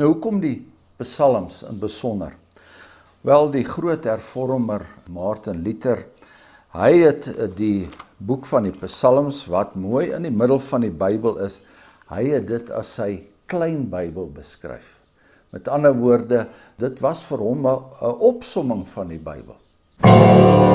Nou hoekom die psalms in besonder? Wel die groot hervormer Martin Luther, hy het die boek van die psalms wat mooi in die middel van die Bybel is, hy het dit as sy klein Bybel beskryf. Met ander woorde, dit was vir hom 'n opsomming van die Bybel.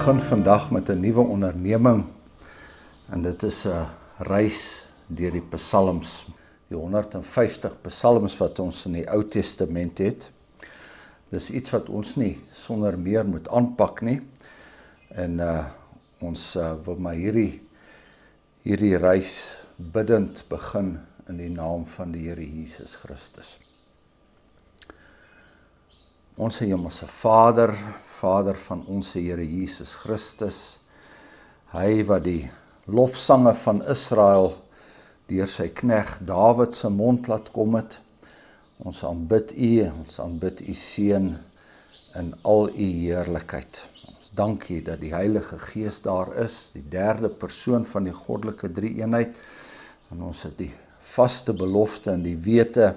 Begin vandag met 'n nuwe onderneming en dit is 'n reis deur die psalms, die 150 psalms wat ons in die Ou Testament het. Dis iets wat ons nie sonder meer moet aanpak nie. En uh ons uh, wil maar hierdie hierdie reis bidend begin in die naam van die Here Jesus Christus. Ons Hemelse Vader, Vader van ons Here Jesus Christus, hy wat die lofsange van Israel deur sy knegg Dawid se mond laat kom het. Ons aanbid U, ons aanbid U seun in al U heerlikheid. Ons dank U dat die Heilige Gees daar is, die derde persoon van die goddelike drie-eenheid. En ons het die vaste belofte en die wete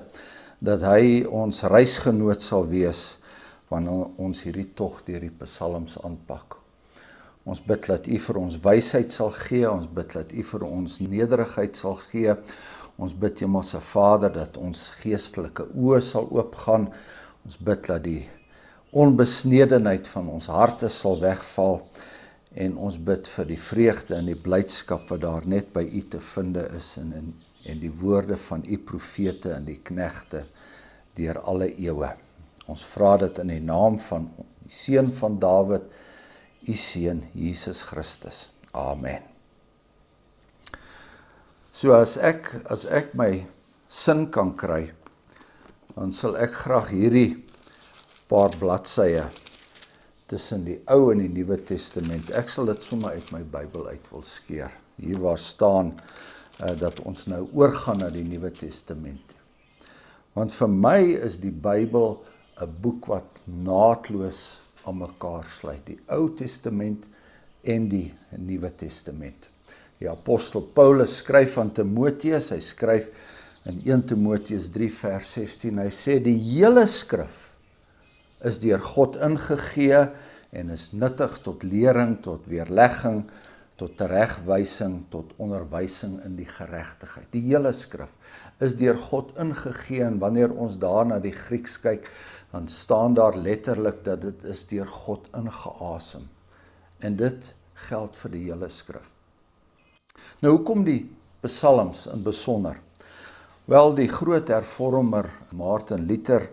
dat hy ons reisgenoot sal wees wanneer ons hierdie tog deur die psalms aanpak. Ons bid dat U vir ons wysheid sal gee, ons bid dat U vir ons nederigheid sal gee. Ons bid Hemelse Vader dat ons geestelike oë sal oopgaan. Ons bid dat die onbesnedenheid van ons harte sal wegval en ons bid vir die vreugde en die blydskap wat daar net by U te vind is en in en die woorde van U profete en die knegte deur alle eeue. Ons vra dit in die naam van die seun van Dawid, u seun Jesus Christus. Amen. So as ek as ek my sin kan kry, dan sal ek graag hierdie paar bladsye tussen die Ou en die Nuwe Testament. Ek sal dit sommer uit my Bybel uit wil skeer. Hier waar staan uh, dat ons nou oorgaan na die Nuwe Testament. Want vir my is die Bybel 'n boek wat naadloos aan mekaar sluit, die Ou Testament en die Nuwe Testament. Die apostel Paulus skryf aan Timoteus, hy skryf in 1 Timoteus 3 vers 16. Hy sê die hele skrif is deur God ingegee en is nuttig tot lering, tot weerlegging, tot teregwysing, tot onderwysing in die geregtigheid. Die hele skrif is deur God ingegee en wanneer ons daarna die Grieks kyk, dan staan daar letterlik dat dit is deur God ingeasem. En dit geld vir die hele skrif. Nou hoekom die psalms in besonder? Wel die groot hervormer Martin Luther,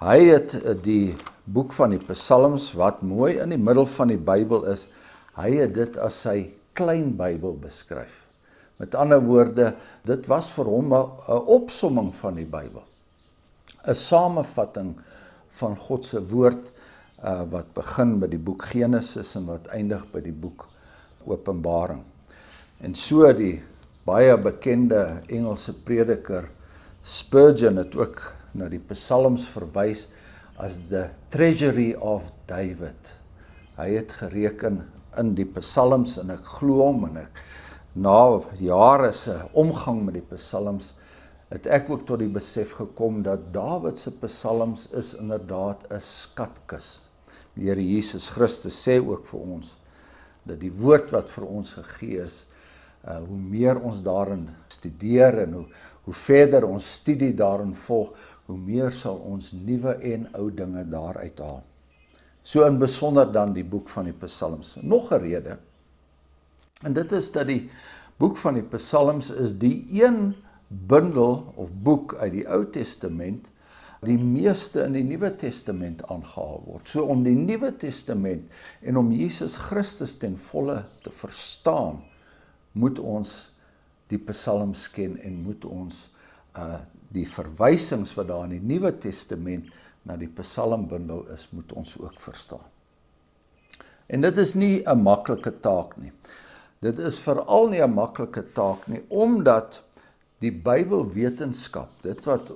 hy het die boek van die psalms wat mooi in die middel van die Bybel is, hy het dit as sy klein Bybel beskryf. Met ander woorde, dit was vir hom 'n opsomming van die Bybel. 'n Samevatting van God se woord uh wat begin by die boek Genesis en wat eindig by die boek Openbaring. En so die baie bekende Engelse prediker Spurgeon het ook na die psalms verwys as the treasury of David. Hy het gereken in die psalms en ek glo hom en ek na jare se omgang met die psalms het ek ook tot die besef gekom dat Dawid se psalms is inderdaad 'n skatkis. Die Here Jesus Christus sê ook vir ons dat die woord wat vir ons gegee is, uh hoe meer ons daarin studeer en hoe hoe verder ons studie daarin volg, hoe meer sal ons nuwe en ou dinge daaruit haal. So in besonder dan die boek van die Psalms. Nog 'n rede. En dit is dat die boek van die Psalms is die een bundel of boek uit die Ou Testament die meeste in die Nuwe Testament aangehaal word. So om die Nuwe Testament en om Jesus Christus ten volle te verstaan, moet ons die Psalms ken en moet ons uh die verwysings wat daar in die Nuwe Testament na die Psalmbundel is, moet ons ook verstaan. En dit is nie 'n maklike taak nie. Dit is veral nie 'n maklike taak nie omdat die Bybelwetenskap, dit wat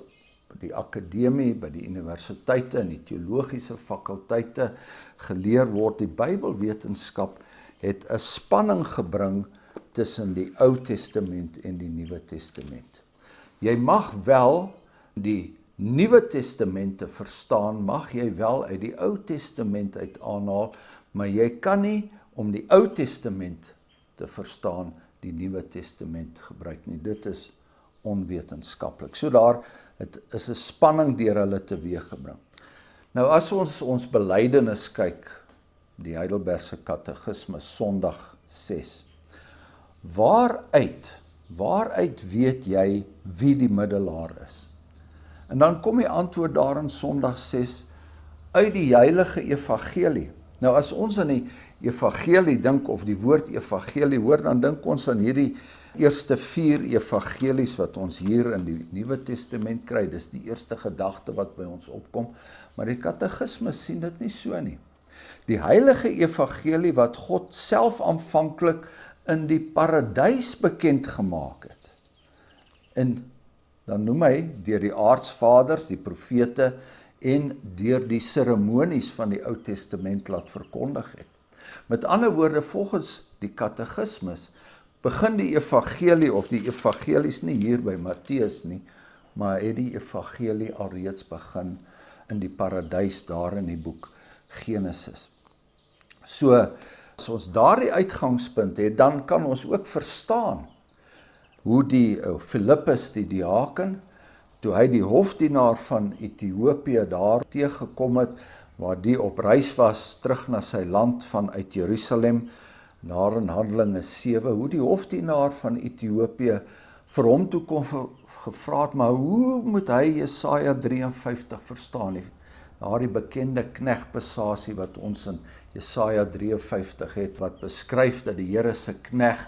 die akademie, by die universiteite en die teologiese fakulteite geleer word, die Bybelwetenskap het 'n spanning gebring tussen die Ou Testament en die Nuwe Testament. Jy mag wel die Nuwe Testamente verstaan, mag jy wel uit die Ou Testament uit aanhaal, maar jy kan nie om die Ou Testament te verstaan die Nuwe Testament gebruik nie. Dit is onwetenskaplik. So daar het is 'n spanning deur hulle teweeggebring. Nou as ons ons belydenis kyk, die Heidelbergse Katekismes Sondag 6 Waaruit waaruit weet jy wie die middelaar is? En dan kom die antwoord daar in Sondag 6 uit die heilige evangelie. Nou as ons aan die evangelie dink of die woord evangelie hoor, dan dink ons aan hierdie eerste 4 evangelies wat ons hier in die Nuwe Testament kry. Dis die eerste gedagte wat by ons opkom, maar die katekismes sien dit nie so nie. Die heilige evangelie wat God self aanvanklik in die paradys bekend gemaak het. En dan noem hy deur die aardsvaders, die profete en deur die seremonies van die Ou Testament laat verkondig het. Met ander woorde volgens die katekismes begin die evangelie of die evangelies nie hier by Matteus nie, maar het die evangelie alreeds begin in die paradys daar in die boek Genesis. So As ons daardie uitgangspunt het, dan kan ons ook verstaan hoe die uh, Filippus die diaken toe hy die hofdienaar van Ethiopië daar teëgekom het waar die op reis was terug na sy land vanuit Jerusalem daar in Handelinge 7 hoe die hofdienaar van Ethiopië vir hom toe kom gevra het maar hoe moet hy Jesaja 53 verstaan nie daardie bekende knegbesasie wat ons in Jesaja 53 het wat beskryf dat die Here se knegg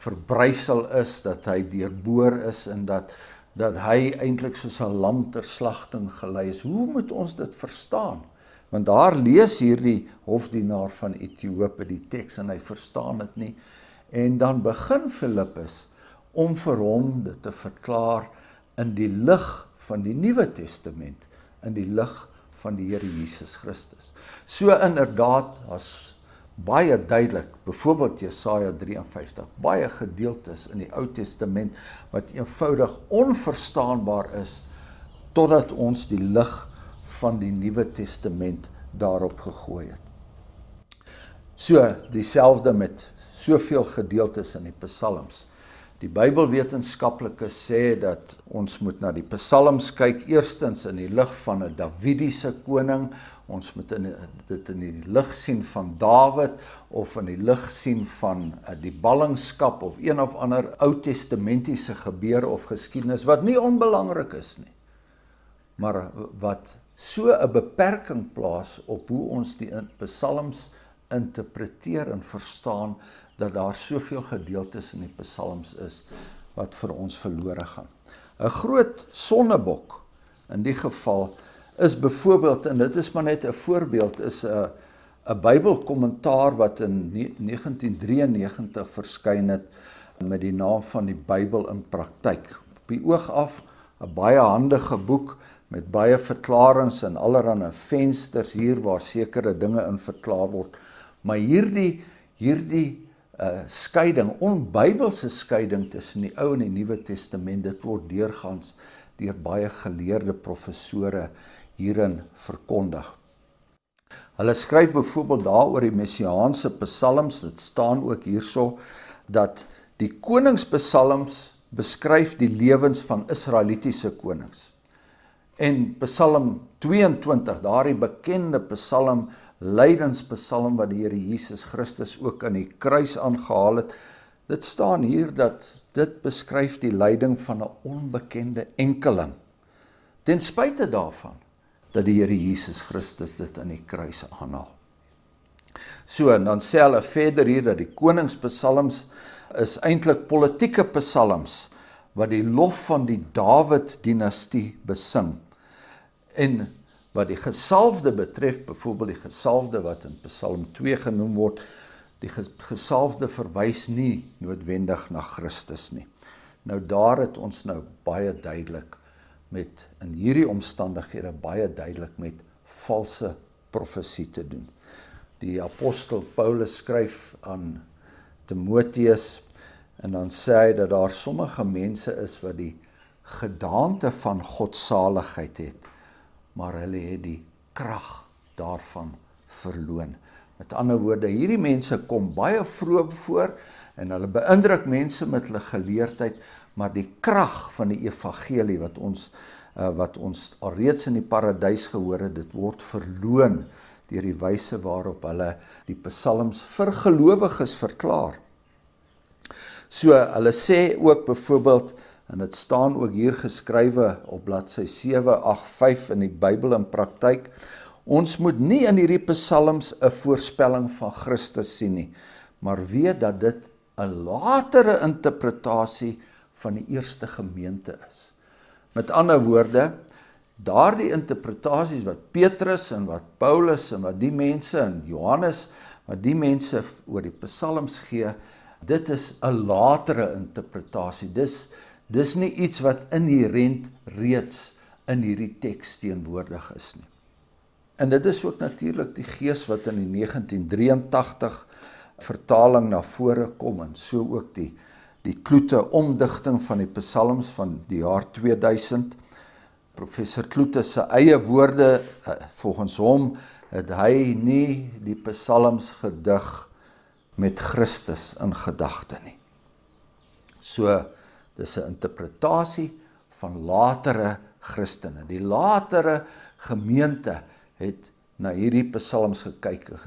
verbrysel is, dat hy deurboor is en dat dat hy eintlik soos 'n lam ter slagting gelei is. Hoe moet ons dit verstaan? Want daar lees hierdie hofdienaar van Ethiopië die teks en hy verstaan dit nie. En dan begin Filippus om vir hom dit te verklaar in die lig van die Nuwe Testament, in die lig van die Here Jesus Christus. So inderdaad as baie duidelik, byvoorbeeld Jesaja 53, baie gedeeltes in die Ou Testament wat eenvoudig onverstaanbaar is totdat ons die lig van die Nuwe Testament daarop gegooi het. So dieselfde met soveel gedeeltes in die Psalms. Die Bybelwetenskaplikes sê dat ons moet na die Psalms kyk eerstens in die lig van 'n Davidiese koning, ons moet in dit in die lig sien van Dawid of in die lig sien van uh, die ballingskap of een of ander Ou Testamentiese gebeure of geskiedenis wat nie onbelangrik is nie. Maar wat so 'n beperking plaas op hoe ons die Psalms interpreteer en verstaan dat daar soveel gedeeltes in die psalms is wat vir ons verlore gaan. 'n Groot sonnebok in die geval is byvoorbeeld en dit is maar net 'n voorbeeld is 'n 'n Bybelkommentaar wat in 1993 verskyn het met die naam van die Bybel in praktyk. Op die oog af 'n baie handige boek met baie verklaringe en allerlei vensters hier waar sekere dinge in verklaar word. Maar hierdie hierdie uh skeiding, onbybelse skeiding tussen die Ou en die Nuwe Testament. Dit word deurgangs deur baie geleerde professore hierin verkondig. Hulle skryf byvoorbeeld daaroor die messiaanse psalms, dit staan ook hierso dat die koningspsalms beskryf die lewens van Israelitiese konings. En Psalm 22, daardie bekende Psalm, lydenspsalm wat die Here Jesus Christus ook aan die kruis aangehaal het, dit staan hier dat dit beskryf die lyding van 'n onbekende enkeling. Ten spyte daarvan dat die Here Jesus Christus dit aan die kruis aanhaal. So en dan sê hulle verder hier dat die koningspsalms is eintlik politieke psalms wat die lof van die Dawid dinastie besing. En wat die gesalfde betref, byvoorbeeld die gesalfde wat in Psalm 2 genoem word, die gesalfde verwys nie noodwendig na Christus nie. Nou daar het ons nou baie duidelik met in hierdie omstandighede baie duidelik met valse profesie te doen. Die apostel Paulus skryf aan Timoteus en dan sê hy dat daar sommige mense is wat die gedaante van godsaligheid het, maar hulle het die krag daarvan verloon. Met ander woorde, hierdie mense kom baie vroom voor en hulle beïndruk mense met hulle geleerdheid, maar die krag van die evangelie wat ons uh, wat ons alreeds in die paradys gehoor het, dit word verloon deur die wyse waarop hulle die psalms vir gelowiges verklaar. So hulle sê ook byvoorbeeld en dit staan ook hier geskrywe op bladsy 785 in die Bybel in praktyk ons moet nie in hierdie psalms 'n voorspelling van Christus sien nie maar weet dat dit 'n latere interpretasie van die eerste gemeente is. Met ander woorde, daardie interpretasies wat Petrus en wat Paulus en wat die mense en Johannes wat die mense oor die psalms gee, dit is 'n latere interpretasie. Dis dis nie iets wat inherënt reeds in hierdie teks teenwoordig is nie. En dit is ook natuurlik die gees wat in die 1983 vertaling na vore kom en so ook die die kloete omdigting van die psalms van die jaar 2000 professor kloete se eie woorde eh, volgens hom het hy nie die psalms gedig met Christus in gedagte nie. So dis 'n interpretasie van latere Christene. Die latere gemeente het na hierdie psalms gekyk en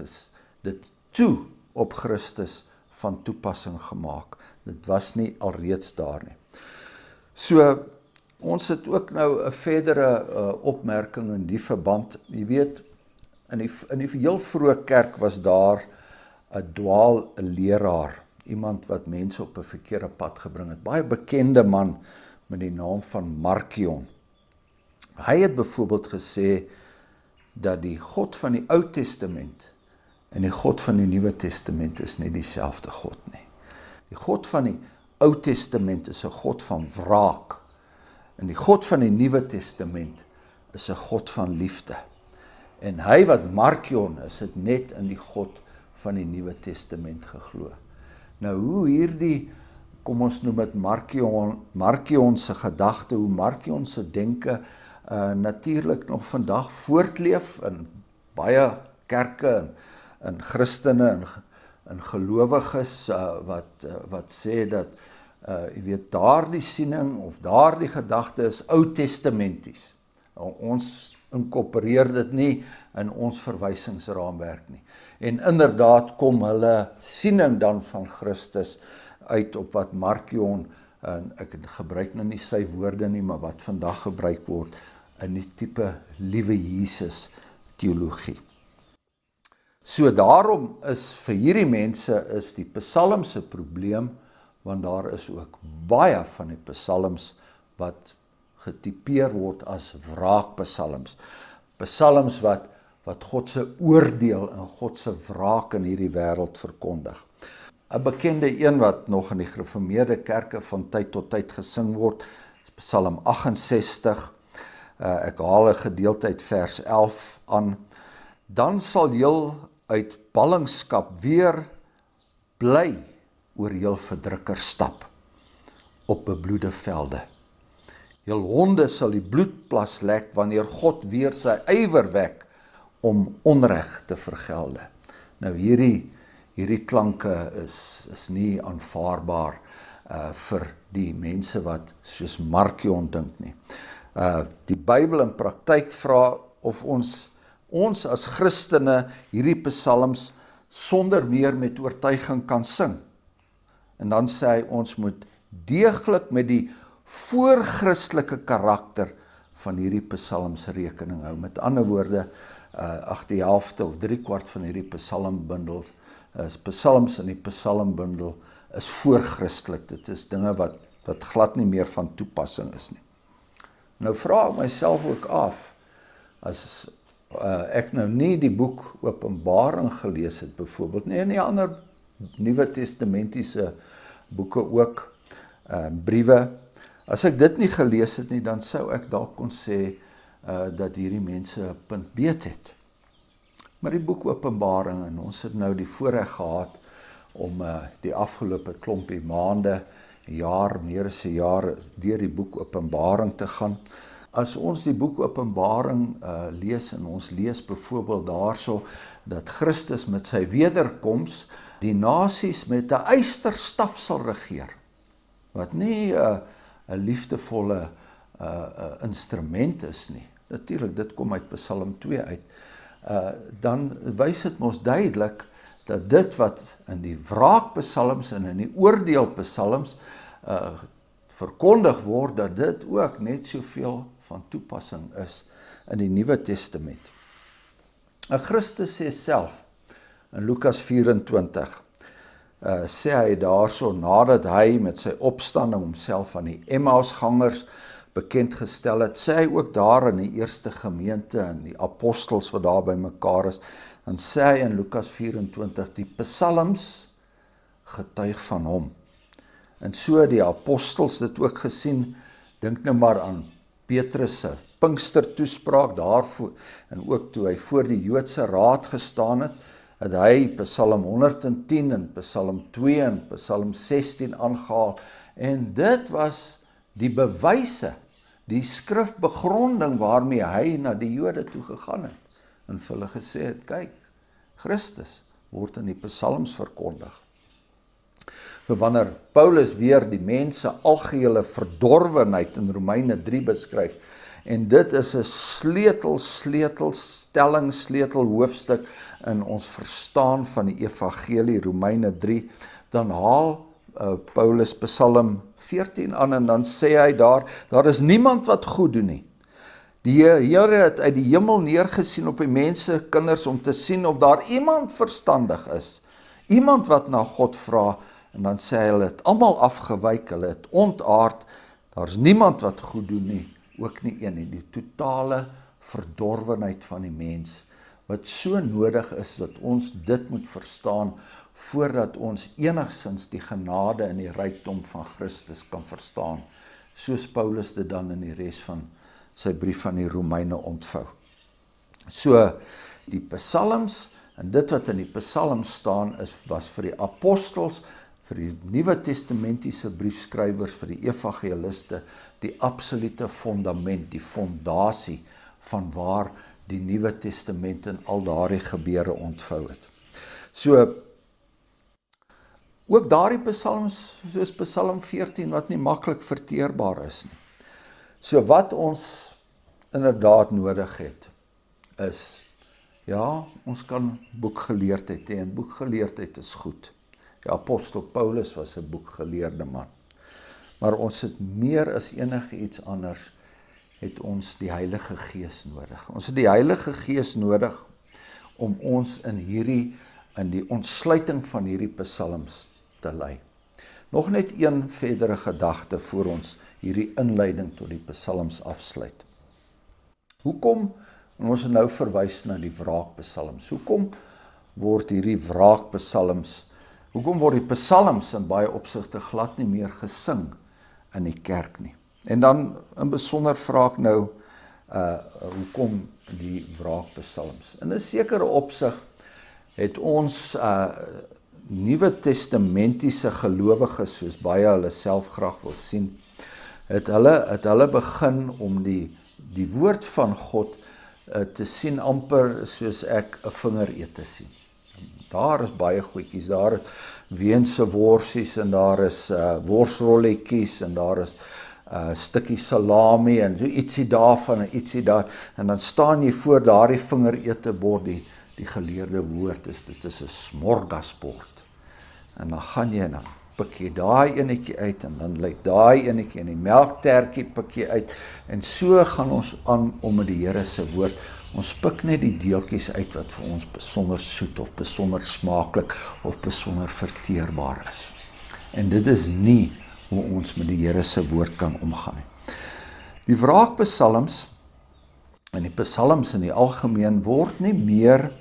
dit toe op Christus van toepassing gemaak. Dit was nie alreeds daar nie. So ons het ook nou 'n verdere uh, opmerking in die verband. Jy weet in die in die heel vroeë kerk was daar 'n dwaal 'n leraar, iemand wat mense op 'n verkeerde pad gebring het. Baie bekende man met die naam van Markion. Hy het byvoorbeeld gesê dat die God van die Ou Testament En die God van die Nuwe Testament is nie dieselfde God nie. Die God van die Ou Testament is 'n God van wraak. En die God van die Nuwe Testament is 'n God van liefde. En hy wat Markion is, het net in die God van die Nuwe Testament geglo. Nou hoe hierdie kom ons noem dit Markion Markion se gedagte, hoe Markion se denke uh natuurlik nog vandag voortleef in baie kerke en in Christene en in gelowiges uh, wat uh, wat sê dat uh jy weet daardie siening of daardie gedagte is Ou Testamenties. Nou, ons inkorporeer dit nie in ons verwysingsraamwerk nie. En inderdaad kom hulle siening dan van Christus uit op wat Markion en ek gebruik nou nie sy woorde nie, maar wat vandag gebruik word in die tipe liewe Jesus teologie. So daarom is vir hierdie mense is die psalms 'n probleem want daar is ook baie van die psalms wat getipeer word as wraakpsalms. Psalms wat wat God se oordeel en God se wraak in hierdie wêreld verkondig. 'n Bekende een wat nog in die gereformeerde kerke van tyd tot tyd gesing word, is Psalm 68. Uh, ek haal 'n gedeelte uit vers 11 aan. Dan sal heel uit ballingskap weer bly oor heel verdrukker stap op bebloede velde. Heel honde sal die bloedplas lek wanneer God weer sy ywer wek om onreg te vergelde. Nou hierdie hierdie klanke is is nie aanvaarbaar uh vir die mense wat soos Markion dink nie. Uh die Bybel in praktyk vra of ons ons as Christene hierdie psalms sonder meer met oortuiging kan sing. En dan sê hy ons moet deeglik met die voorchristelike karakter van hierdie psalms rekening hou. Met ander woorde, uh ag die helfte of 3 kwart van hierdie psalmbundels is psalms in die psalmbundel is voorchristelik. Dit is dinge wat wat glad nie meer van toepassing is nie. Nou vra ek myself ook af as uh, ek nou nie die boek Openbaring gelees het byvoorbeeld nie en die ander Nuwe Testamentiese boeke ook uh briewe as ek dit nie gelees het nie dan sou ek dalk kon sê uh dat hierdie mense 'n punt beet het. Maar die boek Openbaring en ons het nou die voorreg gehad om uh die afgelope klompie maande, jaar, meer as 'n jaar deur die boek Openbaring te gaan. As ons die boek Openbaring uh lees en ons lees byvoorbeeld daarso dat Christus met sy wederkoms die nasies met 'n eysterstaf sal regeer. Wat nie 'n uh, 'n liefdevolle uh, uh instrument is nie. Natuurlik dit kom uit Psalm 2 uit. Uh dan wys dit mos duidelik dat dit wat in die wraakpsalms en in die oordeelpsalms uh verkondig word dat dit ook net soveel van toepassing is in die Nuwe Testament. 'n Christus sê self in Lukas 24 uh sê hy daarso nadat hy met sy opstanding homself aan die Emmausgangers bekend gestel het, sê hy ook daar in die eerste gemeente en die apostels wat daar bymekaar is, dan sê hy in Lukas 24 die psalms getuig van hom. En so die apostels dit ook gesien, dink nou maar aan Petrus se Pinkster toespraak daarvoor en ook toe hy voor die Joodse raad gestaan het, het hy Psalm 110 en Psalm 2 en Psalm 16 aangehaal en dit was die bewyse, die skrifbegronding waarmee hy na die Jode toe gegaan het en vir hulle gesê het kyk Christus word in die psalms verkondig. Nou wanneer Paulus weer die mense algehele verdorwenheid in Romeine 3 beskryf en dit is 'n sleutel sleutel stelling sleutel hoofstuk in ons verstaan van die evangelie Romeine 3 dan haal uh, Paulus Psalm 14 aan en dan sê hy daar daar is niemand wat goed doen nie Die Here het uit die hemel neergesien op die mense kinders om te sien of daar iemand verstandig is. Iemand wat na God vra en dan sê hy hulle het almal afgewyk, hulle het ontaard. Daar's niemand wat goed doen nie, ook nie een nie. Die totale verdorwenheid van die mens wat so nodig is dat ons dit moet verstaan voordat ons enigsins die genade en die rykdom van Christus kan verstaan. Soos Paulus dit dan in die res van sy brief aan die Romeine ontvou. So die psalms en dit wat in die psalms staan is was vir die apostels, vir die Nuwe Testamentiese briefskrywers, vir die evangeliste die absolute fondament, die fondasie van waar die Nuwe Testament en al daardie gebeure ontvou het. So ook daardie psalms soos Psalm 14 wat nie maklik verteerbaar is nie. So wat ons inderdaad nodig het is ja, ons kan boekgeleerdheid hê en boekgeleerdheid is goed. Die apostel Paulus was 'n boekgeleerde man. Maar ons het meer as enige iets anders het ons die Heilige Gees nodig. Ons het die Heilige Gees nodig om ons in hierdie in die ontsluiting van hierdie psalms te lei. Nog net een verdere gedagte voor ons hierdie inleiding tot die psalms afsluit. Hoekom ons nou verwys na die wraakpsalms? Hoekom word hierdie wraakpsalms hoekom word die psalms in baie opsigte glad nie meer gesing in die kerk nie? En dan in besonder vra ek nou uh hoekom die wraakpsalms? In 'n sekere opsig het ons uh Nuwe Testamentiese gelowiges soos baie hulle self graag wil sien, het hulle het hulle begin om die die woord van God uh, te sien amper soos ek 'n vingerete sien. Daar is baie goedjies, daar weense worsies en daar is uh worsrolletjies en daar is 'n uh, stukkie salami en so ietsie daarvan en ietsie daar. En dan staan jy voor daardie vingerete bord die die geleerde woord is dit is 'n smorgasbord. En dan gaan jy dan pik jy daai enetjie uit en dan lê daai enetjie in die melktertjie pik jy uit. En so gaan ons aan om met die Here se woord Ons pik net die deeltjies uit wat vir ons besonder soet of besonder smaaklik of besonder verteerbaar is. En dit is nie hoe ons met die Here se woord kan omgaan nie. Die wraakpsalms en die psalms in die algemeen word nie meer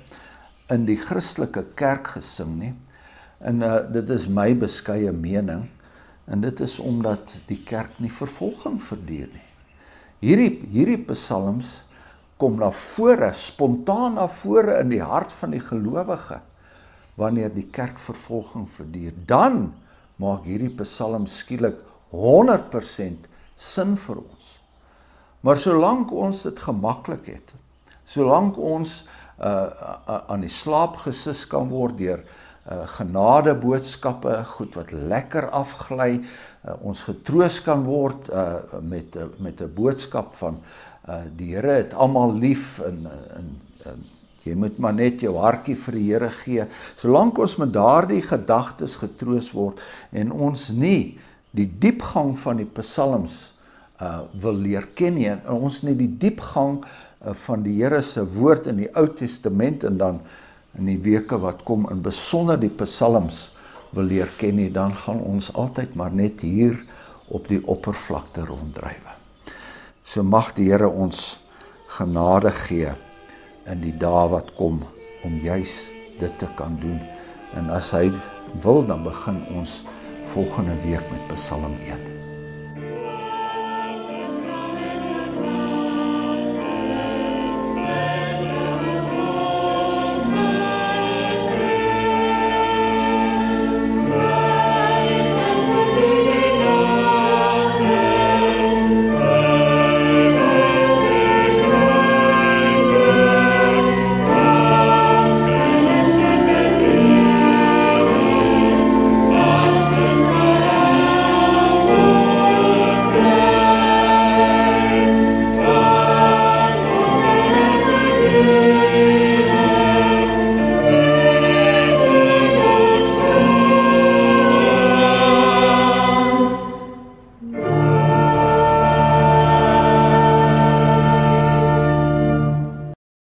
in die Christelike kerk gesing nie. En uh, dit is my beskeie mening en dit is omdat die kerk nie vervolging verduur nie. Hierdie hierdie psalms kom na vore, spontaan na vore in die hart van die gelowige wanneer die kerkvervolging verduur. Dan maak hierdie Psalm skielik 100% sin vir ons. Maar solank ons dit gemaklik het, solank ons uh aan die slaap gesis kan word deur uh genade boodskappe, goed wat lekker afgly, uh, ons getroos kan word uh met met 'n boodskap van uh die Here het almal lief en en en jy moet maar net jou hartjie vir die Here gee. Solank ons met daardie gedagtes getroos word en ons nie die diepgang van die psalms uh wil leer ken nie en ons nie die diepgang uh, van die Here se woord in die Ou Testament en dan in die weke wat kom in besonder die psalms wil leer ken nie, dan gaan ons altyd maar net hier op die oppervlakte ronddryf. So mag die Here ons genade gee in die dae wat kom om juis dit te kan doen. En as hy wil dan begin ons volgende week met Psalm 1.